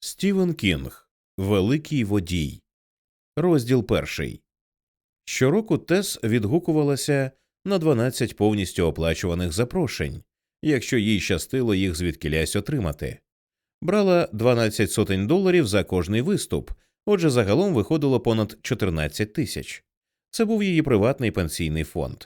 Стівен Кінг Великий водій. Розділ перший. Щороку Тес відгукувалася на 12 повністю оплачуваних запрошень, якщо їй щастило їх звідкілясь отримати. Брала 12 сотень доларів за кожний виступ, отже, загалом виходило понад 14 тисяч. Це був її приватний пенсійний фонд.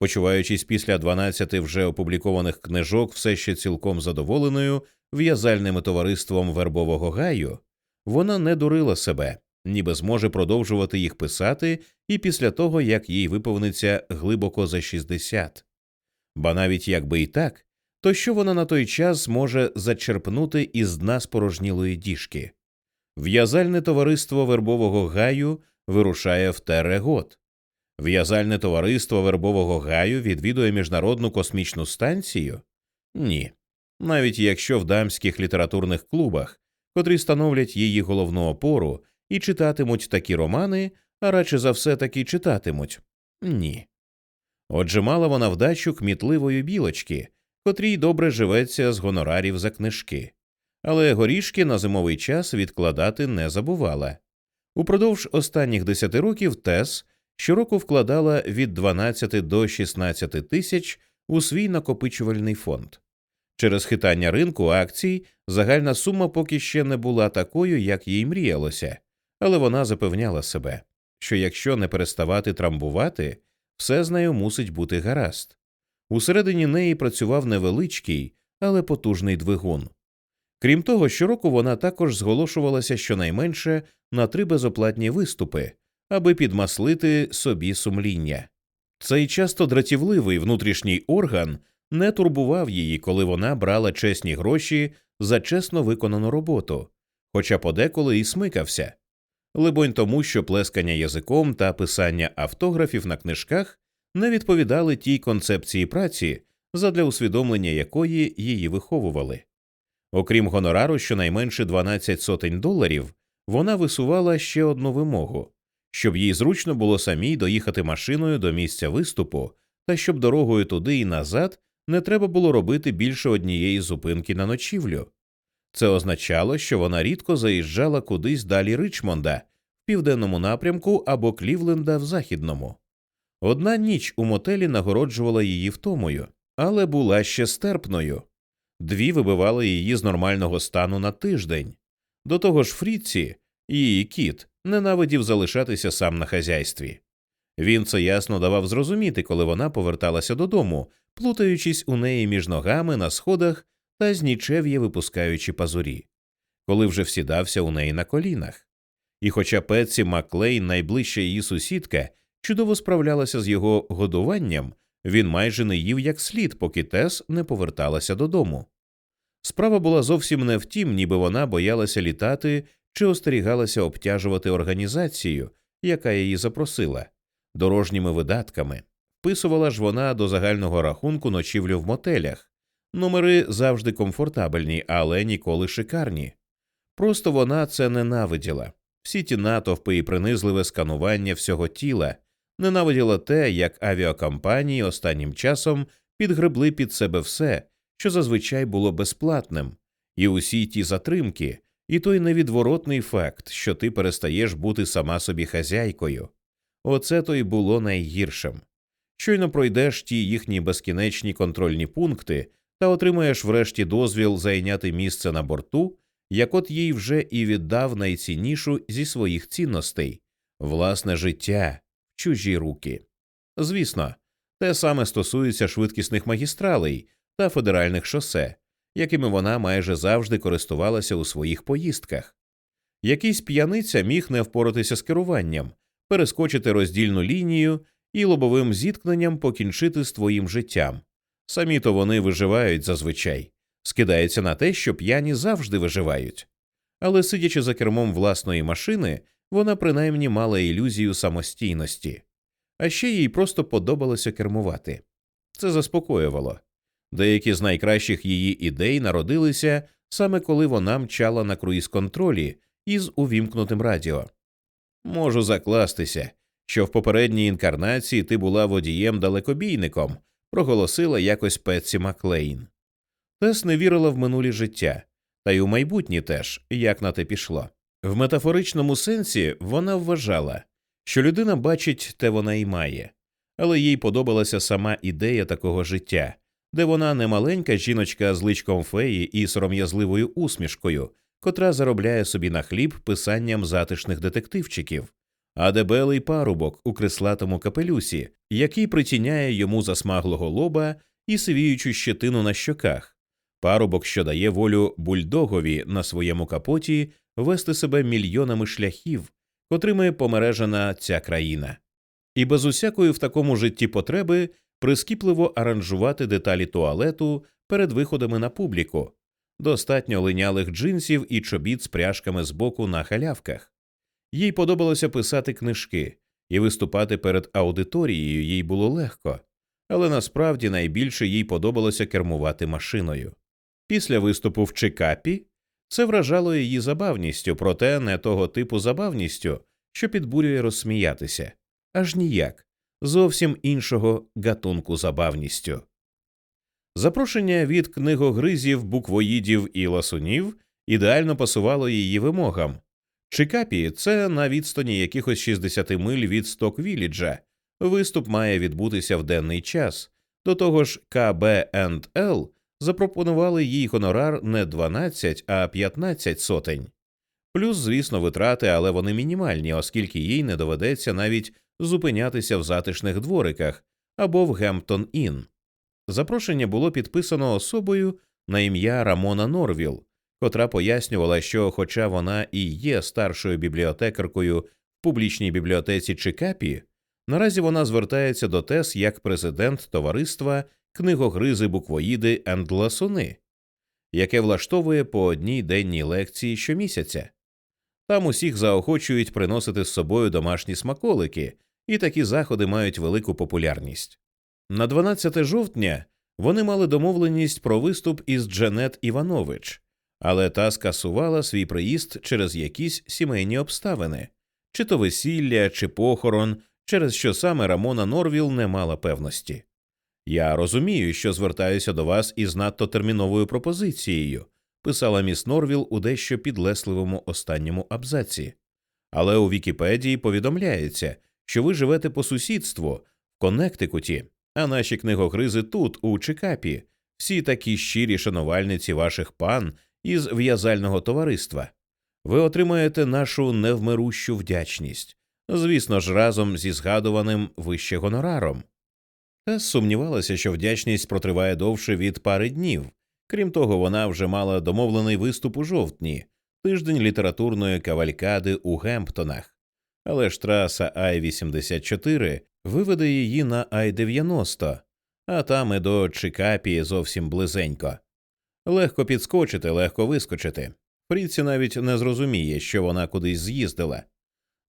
Почуваючись після 12 вже опублікованих книжок все ще цілком задоволеною в'язальним товариством вербового гаю, вона не дурила себе, ніби зможе продовжувати їх писати і після того, як їй виповниться глибоко за 60. Ба навіть якби і так, то що вона на той час зможе зачерпнути із дна спорожнілої діжки? В'язальне товариство вербового гаю вирушає в Терегот. В'язальне товариство вербового гаю відвідує міжнародну космічну станцію? Ні. Навіть якщо в дамських літературних клубах, котрі становлять її головну опору, і читатимуть такі романи, а радше за все таки читатимуть ні. Отже, мала вона вдачу кмітливої білочки, котрій добре живеться з гонорарів за книжки, але горішки на зимовий час відкладати не забувала. Упродовж останніх десяти років Тес щороку вкладала від 12 до 16 тисяч у свій накопичувальний фонд. Через хитання ринку акцій загальна сума поки ще не була такою, як їй мріялося, але вона запевняла себе, що якщо не переставати трамбувати, все з нею мусить бути гаразд. Усередині неї працював невеличкий, але потужний двигун. Крім того, щороку вона також зголошувалася щонайменше на три безоплатні виступи, аби підмаслити собі сумління. Цей часто дратівливий внутрішній орган не турбував її, коли вона брала чесні гроші за чесно виконану роботу, хоча подеколи і смикався. Либонь тому, що плескання язиком та писання автографів на книжках не відповідали тій концепції праці, задля усвідомлення якої її виховували. Окрім гонорару, щонайменше 12 сотень доларів, вона висувала ще одну вимогу щоб їй зручно було самій доїхати машиною до місця виступу, та щоб дорогою туди і назад не треба було робити більше однієї зупинки на ночівлю. Це означало, що вона рідко заїжджала кудись далі Ричмонда, в південному напрямку або Клівленда в західному. Одна ніч у мотелі нагороджувала її втомою, але була ще стерпною. Дві вибивали її з нормального стану на тиждень. До того ж, Фріці, її кіт, ненавидів залишатися сам на хазяйстві. Він це ясно давав зрозуміти, коли вона поверталася додому, плутаючись у неї між ногами на сходах та з нічев'я випускаючи пазурі, коли вже всідався у неї на колінах. І хоча Петсі Маклейн, найближча її сусідка, чудово справлялася з його годуванням, він майже не їв як слід, поки Тес не поверталася додому. Справа була зовсім не в тім, ніби вона боялася літати чи остерігалася обтяжувати організацію, яка її запросила, дорожніми видатками. Вписувала ж вона до загального рахунку ночівлю в мотелях. Номери завжди комфортабельні, але ніколи шикарні. Просто вона це ненавиділа. Всі ті натовпи і принизливе сканування всього тіла, ненавиділа те, як авіакомпанії останнім часом підгребли під себе все, що зазвичай було безплатним, і усі ті затримки, і той невідворотний факт, що ти перестаєш бути сама собі хазяйкою. Оце то й було найгіршим. Щойно пройдеш ті їхні безкінечні контрольні пункти та отримаєш врешті дозвіл зайняти місце на борту, як от їй вже і віддав найціннішу зі своїх цінностей власне життя в чужі руки. Звісно, те саме стосується швидкісних магістралей та федеральних шосе, якими вона майже завжди користувалася у своїх поїздках. Якийсь п'яниця міг не впоратися з керуванням, перескочити роздільну лінію і лобовим зіткненням покінчити з твоїм життям. Самі то вони виживають зазвичай, скидається на те, що п'яні завжди виживають. Але сидячи за кермом власної машини, вона принаймні мала ілюзію самостійності, а ще їй просто подобалося кермувати. Це заспокоювало. Деякі з найкращих її ідей народилися саме коли вона мчала на круїз контролі із увімкнутим радіо. Можу закластися, що в попередній інкарнації ти була водієм далекобійником, проголосила якось Петсі Маклейн. Тес не вірила в минулі життя, та й у майбутнє теж, як на те пішло. В метафоричному сенсі вона вважала, що людина бачить те вона і має, але їй подобалася сама ідея такого життя, де вона не маленька жіночка з личком феї і сором'язливою усмішкою, котра заробляє собі на хліб писанням затишних детективчиків, а дебелий парубок у крислатому капелюсі, який притіняє йому засмаглого лоба і сивіючу щетину на щоках, парубок, що дає волю бульдогові на своєму капоті вести себе мільйонами шляхів, котрими помережена ця країна, і без усякої в такому житті потреби прискіпливо аранжувати деталі туалету перед виходами на публіку, достатньо линялих джинсів і чобіт з пряжками з боку на халявках. Їй подобалося писати книжки, і виступати перед аудиторією їй було легко, але насправді найбільше їй подобалося кермувати машиною. Після виступу в Чикапі це вражало її забавністю, проте не того типу забавністю, що підбурює розсміятися, аж ніяк, зовсім іншого гатунку забавністю. Запрошення від книгогризів, буквоїдів і ласунів ідеально пасувало її вимогам. Чикапі це на відстані якихось 60 миль від Стоквіліджа. Виступ має відбутися в денний час. До того ж, КБ&Л запропонували їй гонорар не 12, а 15 сотень. Плюс, звісно, витрати, але вони мінімальні, оскільки їй не доведеться навіть зупинятися в затишних двориках або в Гемптон Ін. Запрошення було підписано особою на ім'я Рамона Норвіл, котра пояснювала, що, хоча вона і є старшою бібліотекаркою в публічній бібліотеці Чикапі, наразі вона звертається до ТЕС як президент товариства книгогризи буквоїди Ендласуни, яке влаштовує по одній денній лекції щомісяця. Там усіх заохочують приносити з собою домашні смаколики, і такі заходи мають велику популярність. На 12 жовтня вони мали домовленість про виступ із Джанет Іванович, але та скасувала свій приїзд через якісь сімейні обставини, чи то весілля, чи похорон, через що саме Рамона Норвіл не мала певності. Я розумію, що звертаюся до вас із надто терміновою пропозицією, писала міс Норвіл у дещо підлесливому останньому абзаці. Але у Вікіпедії повідомляється, що ви живете по сусідству в Коннектикуті, а наші книгогризи тут, у Чикапі, всі такі щирі шанувальниці ваших пан із в'язального товариства. Ви отримаєте нашу невмирущу вдячність, звісно ж, разом зі згадуваним вище гонораром. Тес сумнівалася, що вдячність протриває довше від пари днів. Крім того, вона вже мала домовлений виступ у жовтні, тиждень літературної кавалькади у Гемптонах. Але ж траса Ай 84 виведе її на Ай 90 а там і до Чикапі зовсім близенько. Легко підскочити, легко вискочити. Фріці навіть не зрозуміє, що вона кудись з'їздила.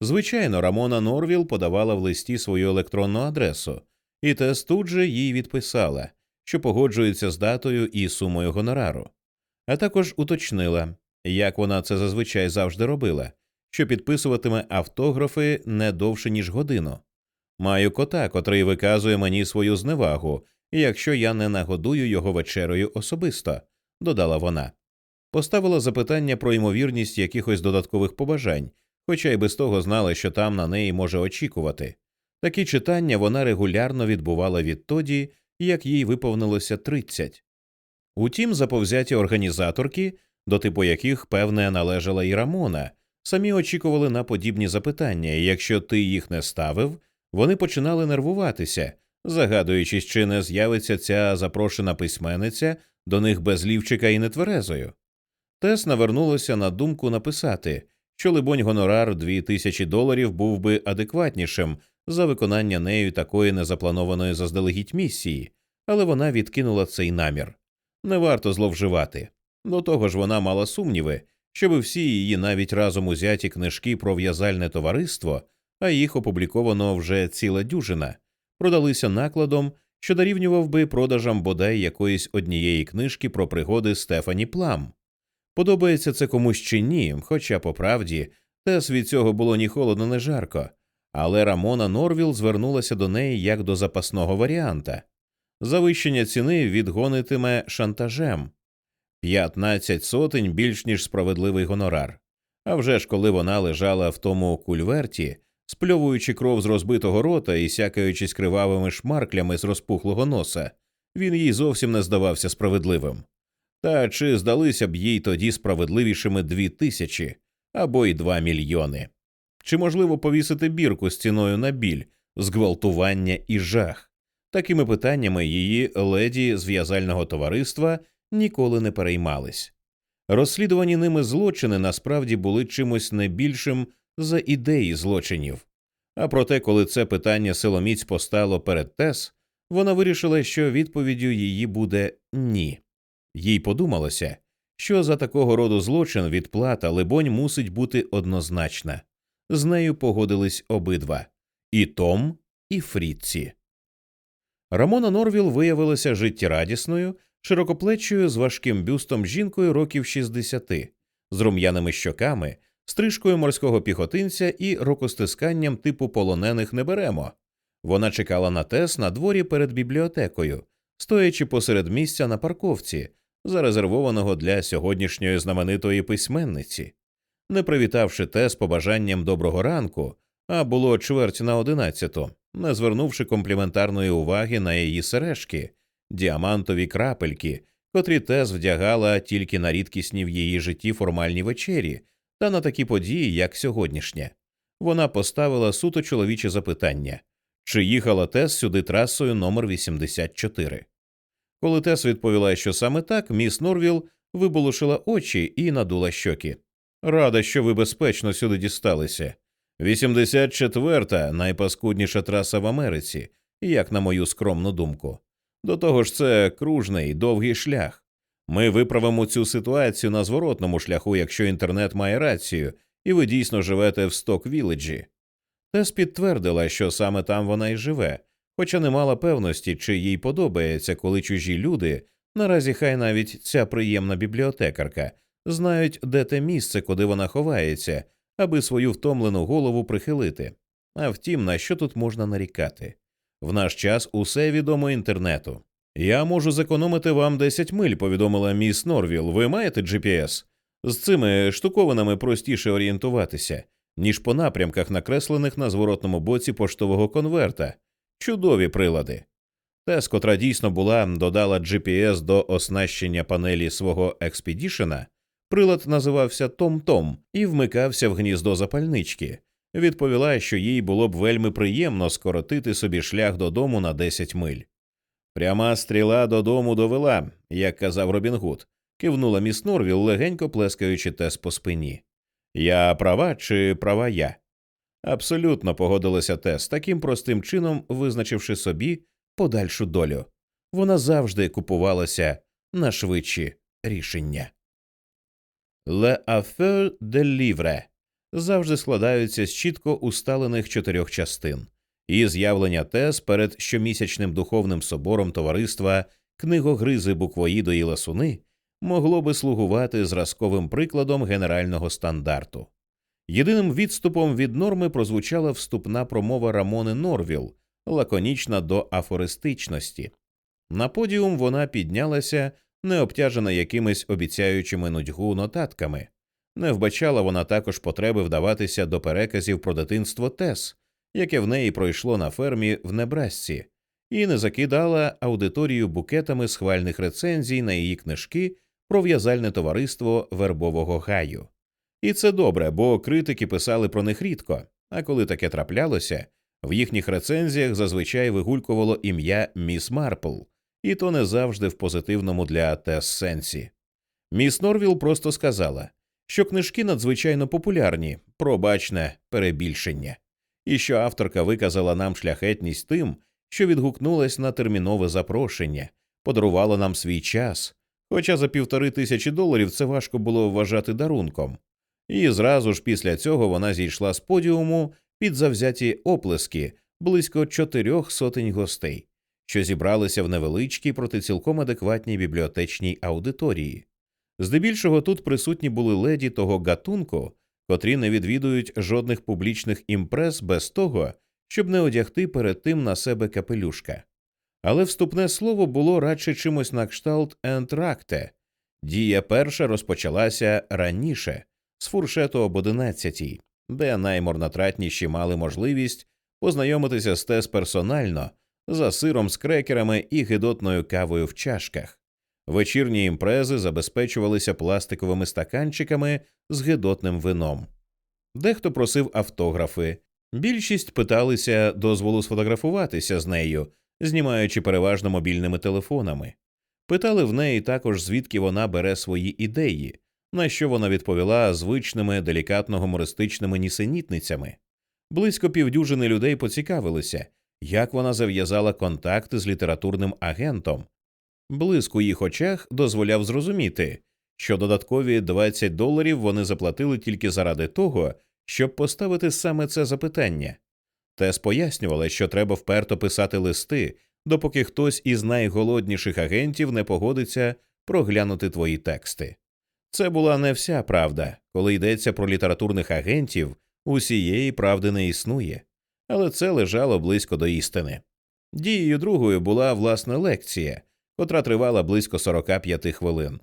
Звичайно, Рамона Норвіл подавала в листі свою електронну адресу, і Тес тут же їй відписала, що погоджується з датою і сумою гонорару, а також уточнила, як вона це зазвичай завжди робила, що підписуватиме автографи не довше ніж годину. Маю кота, котрий виказує мені свою зневагу, якщо я не нагодую його вечерою особисто, додала вона. Поставила запитання про ймовірність якихось додаткових побажань, хоча й без того знала, що там на неї може очікувати. Такі читання вона регулярно відбувала відтоді, як їй виповнилося 30. Утім, заповзяті організаторки, до типу яких, певне, належала і Рамона, самі очікували на подібні запитання, і якщо ти їх не ставив, вони починали нервуватися, загадуючись, чи не з'явиться ця запрошена письменниця до них без лівчика і нетверезою. Тес навернулося на думку написати, що, либонь, гонорар дві тисячі доларів був би адекватнішим за виконання нею такої незапланованої заздалегідь місії, але вона відкинула цей намір. Не варто зловживати. До того ж, вона мала сумніви, щоби всі її навіть разом узяті книжки про в'язальне товариство, а їх опубліковано вже ціла дюжина, продалися накладом, що дорівнював би продажам бодай якоїсь однієї книжки про пригоди Стефані Плам. Подобається це комусь чи ні, хоча по правді тес від цього було ні холодно, ні жарко, але Рамона Норвіл звернулася до неї як до запасного варіанта. Завищення ціни відгонитиме шантажем. П'ятнадцять сотень більш ніж справедливий гонорар. А вже ж коли вона лежала в тому кульверті, спльовуючи кров з розбитого рота і сякаючись кривавими шмарклями з розпухлого носа, він їй зовсім не здавався справедливим. Та чи здалися б їй тоді справедливішими дві тисячі або й два мільйони? Чи можливо повісити бірку з ціною на біль, зґвалтування і жах? Такими питаннями її леді з в'язального товариства ніколи не переймались. Розслідувані ними злочини насправді були чимось не більшим за ідеї злочинів. А проте, коли це питання силоміць постало перед Тес, вона вирішила, що відповіддю її буде ні. Їй подумалося, що за такого роду злочин відплата, либонь, мусить бути однозначна. З нею погодились обидва і Том, і Фрітці. Рамона Норвіл виявилася життєрадісною, широкоплечою з важким бюстом жінкою років 60, з рум'яними щоками, стрижкою морського піхотинця і рукостисканням типу полонених не беремо. Вона чекала на тес на дворі перед бібліотекою, стоячи посеред місця на парковці, зарезервованого для сьогоднішньої знаменитої письменниці. Не привітавши тес побажанням доброго ранку, а було чверть на одинадцяту, не звернувши компліментарної уваги на її сережки, діамантові крапельки, котрі тес вдягала тільки на рідкісні в її житті формальні вечері, та на такі події, як сьогоднішня. Вона поставила суто чоловіче запитання чи їхала Тес сюди трасою номер 84. Коли Тес відповіла, що саме так, міс Норвіл виболошила очі і надула щоки. Рада, що ви безпечно сюди дісталися. 84-та найпаскудніша траса в Америці, як на мою скромну думку. До того ж, це кружний довгий шлях. Ми виправимо цю ситуацію на зворотному шляху, якщо інтернет має рацію, і ви дійсно живете в сток віледжі. Тес підтвердила, що саме там вона і живе, хоча не мала певності, чи їй подобається, коли чужі люди, наразі хай навіть ця приємна бібліотекарка, знають, де те місце, куди вона ховається, аби свою втомлену голову прихилити. А втім, на що тут можна нарікати? В наш час усе відомо інтернету. Я можу зекономити вам 10 миль, повідомила міс Норвіл. Ви маєте GPS? З цими штуковинами простіше орієнтуватися, ніж по напрямках, накреслених на зворотному боці поштового конверта. Чудові прилади. Тес, котра дійсно була, додала GPS до оснащення панелі свого експедішена. Прилад називався Том-Том і вмикався в гніздо запальнички. Відповіла, що їй було б вельми приємно скоротити собі шлях додому на 10 миль. Пряма стріла додому довела, як казав Робін Гуд, кивнула міс Норвіл, легенько плескаючи тес по спині. Я права чи права я? Абсолютно погодилася Тес, таким простим чином визначивши собі подальшу долю. Вона завжди купувалася на швидші рішення. Le affaire de livre завжди складаються з чітко усталених чотирьох частин, і з'явлення Тес перед щомісячним духовним собором товариства книгогризи буквоїдо і ласуни могло би слугувати зразковим прикладом генерального стандарту. Єдиним відступом від норми прозвучала вступна промова Рамони Норвіл, лаконічна до афористичності. На подіум вона піднялася, не обтяжена якимись обіцяючими нудьгу нотатками. Не вбачала вона також потреби вдаватися до переказів про дитинство Тес, яке в неї пройшло на фермі в Небрасці, і не закидала аудиторію букетами схвальних рецензій на її книжки про в'язальне товариство вербового гаю. І це добре, бо критики писали про них рідко, а коли таке траплялося, в їхніх рецензіях зазвичай вигулькувало ім'я Міс Марпл, і то не завжди в позитивному для Тес сенсі. Міс Норвіл просто сказала, що книжки надзвичайно популярні, пробачне перебільшення, і що авторка виказала нам шляхетність тим, що відгукнулась на термінове запрошення, подарувала нам свій час, хоча за півтори тисячі доларів це важко було вважати дарунком. І зразу ж після цього вона зійшла з подіуму під завзяті оплески близько чотирьох сотень гостей, що зібралися в невеличкій проти цілком адекватній бібліотечній аудиторії. Здебільшого тут присутні були леді того гатунку, котрі не відвідують жодних публічних імпрес без того, щоб не одягти перед тим на себе капелюшка. Але вступне слово було радше чимось на кшталт ентракте, Дія перша розпочалася раніше, з фуршету об одинадцятій, де наймарнотратніші мали можливість познайомитися з Тес персонально за сиром з крекерами і гидотною кавою в чашках. Вечірні імпрези забезпечувалися пластиковими стаканчиками з гидотним вином. Дехто просив автографи, більшість питалися дозволу сфотографуватися з нею, знімаючи переважно мобільними телефонами. Питали в неї також, звідки вона бере свої ідеї, на що вона відповіла звичними делікатно гумористичними нісенітницями. Близько півдюжини людей поцікавилися, як вона зав'язала контакти з літературним агентом. Блиск у їх очах дозволяв зрозуміти, що додаткові 20 доларів вони заплатили тільки заради того, щоб поставити саме це запитання. Тес пояснювала, що треба вперто писати листи, допоки хтось із найголодніших агентів не погодиться проглянути твої тексти. Це була не вся правда, коли йдеться про літературних агентів, усієї правди не існує, але це лежало близько до істини. Дією другою була власна лекція, котра тривала близько 45 хвилин.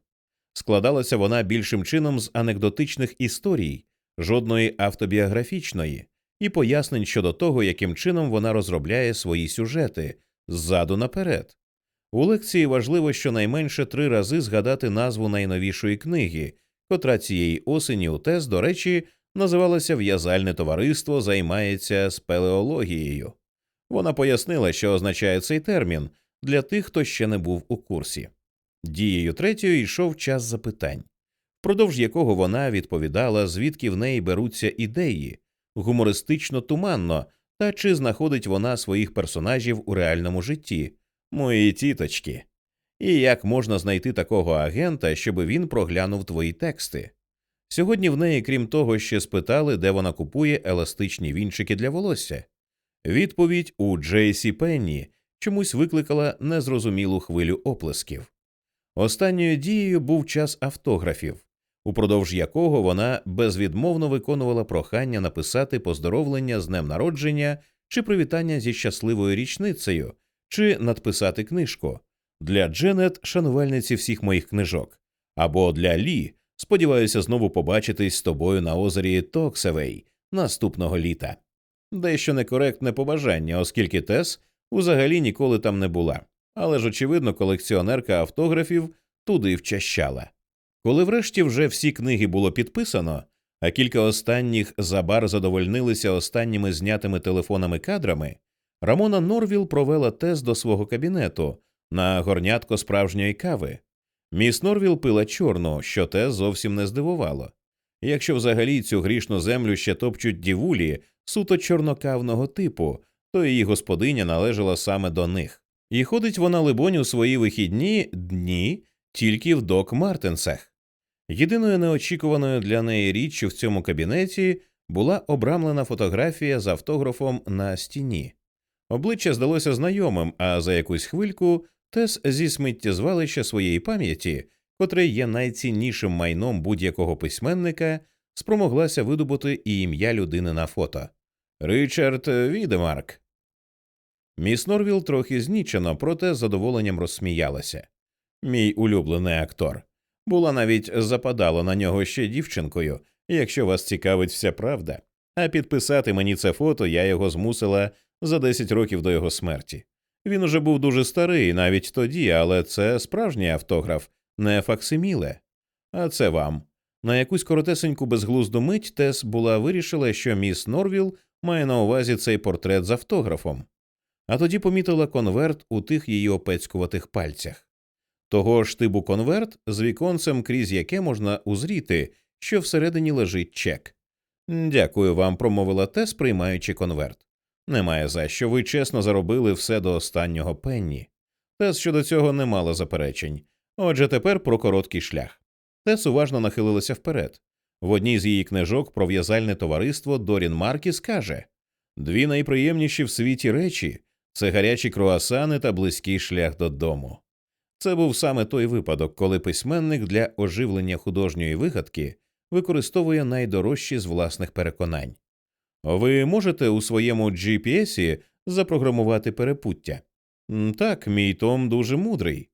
Складалася вона більшим чином з анекдотичних історій, жодної автобіографічної, і пояснень щодо того, яким чином вона розробляє свої сюжети ззаду наперед. У лекції важливо щонайменше три рази згадати назву найновішої книги, котра цієї осені у ТЕС, до речі, називалася В'язальне товариство займається спелеологією. Вона пояснила, що означає цей термін для тих, хто ще не був у курсі. Дією третьою йшов час запитань, впродовж якого вона відповідала, звідки в неї беруться ідеї, гумористично туманно, та чи знаходить вона своїх персонажів у реальному житті, мої тіточки, і як можна знайти такого агента, щоб він проглянув твої тексти. Сьогодні в неї, крім того, ще спитали, де вона купує еластичні вінчики для волосся. Відповідь у Джейсі Пенні чомусь викликала незрозумілу хвилю оплесків. Останньою дією був час автографів, упродовж якого вона безвідмовно виконувала прохання написати поздоровлення з днем народження чи привітання зі щасливою річницею, чи надписати книжку для Дженет, шанувальниці всіх моїх книжок, або для Лі. Сподіваюся знову побачитись з тобою на озері Токсевей наступного літа. Дещо некоректне побажання, оскільки Тес узагалі ніколи там не була, але ж, очевидно, колекціонерка автографів туди вчащала. Коли врешті вже всі книги було підписано, а кілька останніх забар задовольнилися останніми знятими телефонами кадрами, Рамона Норвіл провела Тес до свого кабінету на горнятко справжньої кави. Міс Норвіл пила чорну, що те зовсім не здивувало. Якщо взагалі цю грішну землю ще топчуть дівулі суто чорнокавного типу, то її господиня належала саме до них. І ходить вона, либонь, у свої вихідні дні тільки в док Мартенсах. Єдиною неочікуваною для неї річчю в цьому кабінеті була обрамлена фотографія з автографом на стіні. Обличчя здалося знайомим, а за якусь хвильку Тес зі сміттєзвалища своєї пам'яті, котре є найціннішим майном будь-якого письменника, спромоглася видобути і ім'я людини на фото Ричард Відемарк. Міс Норвіл трохи знічено, проте з задоволенням розсміялася. Мій улюблений актор. Була навіть западала на нього ще дівчинкою, якщо вас цікавить вся правда. А підписати мені це фото я його змусила за 10 років до його смерті. Він уже був дуже старий навіть тоді, але це справжній автограф, не факсиміле. А це вам. На якусь коротесеньку безглузду мить Тес була вирішила, що міс Норвіл має на увазі цей портрет з автографом, а тоді помітила конверт у тих її опецькуватих пальцях. Того ж типу конверт з віконцем, крізь яке можна узріти, що всередині лежить чек. Дякую вам, промовила Тес, приймаючи конверт. Немає за що ви чесно заробили все до останнього пенні. Тес щодо цього не мала заперечень. Отже, тепер про короткий шлях. Тес уважно нахилилася вперед. В одній з її книжок про в'язальне товариство Дорін Маркіс каже дві найприємніші в світі речі це гарячі круасани та близький шлях додому. Це був саме той випадок, коли письменник для оживлення художньої вигадки використовує найдорожчі з власних переконань. Ви можете у своєму GPS запрограмувати перепуття? Так, мій Том дуже мудрий.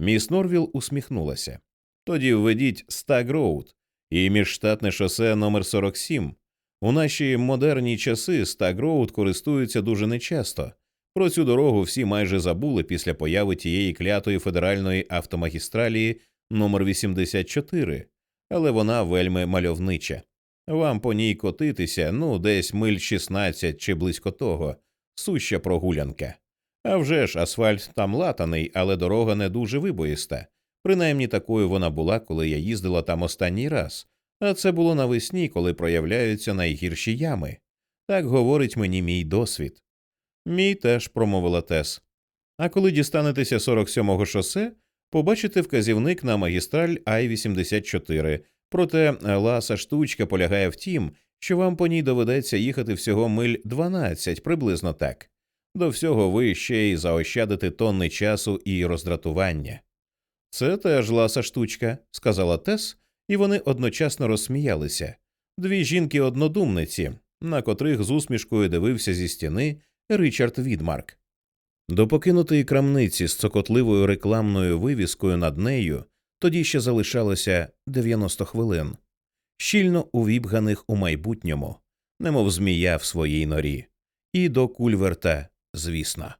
Міс Норвіл усміхнулася. Тоді введіть Стаг Роуд і міжштатне шосе номер 47 У наші модерні часи Стаг Роуд користуються дуже нечасто. Про цю дорогу всі майже забули після появи тієї клятої федеральної автомагістралі номер 84 але вона вельми мальовнича. Вам по ній котитися, ну, десь миль 16 чи близько того, суща прогулянка. А вже ж асфальт там латаний, але дорога не дуже вибоїста. Принаймні такою вона була, коли я їздила там останній раз, а це було навесні, коли проявляються найгірші ями. Так говорить мені мій досвід. Мій теж промовила Тес. А коли дістанетеся 47-го шосе, побачите вказівник на магістраль Ай-84, проте ласа штучка полягає в тім, що вам по ній доведеться їхати всього миль 12, приблизно так. До всього ви ще й заощадите тонни часу і роздратування. Це теж ласа штучка, сказала Тес, і вони одночасно розсміялися. Дві жінки однодумниці, на котрих з усмішкою дивився зі стіни Ричард Відмарк. До покинутої крамниці з цокотливою рекламною вивіскою над нею тоді ще залишалося 90 хвилин, щільно увібганих у майбутньому, немов змія в своїй норі, і до кульверта, звісно.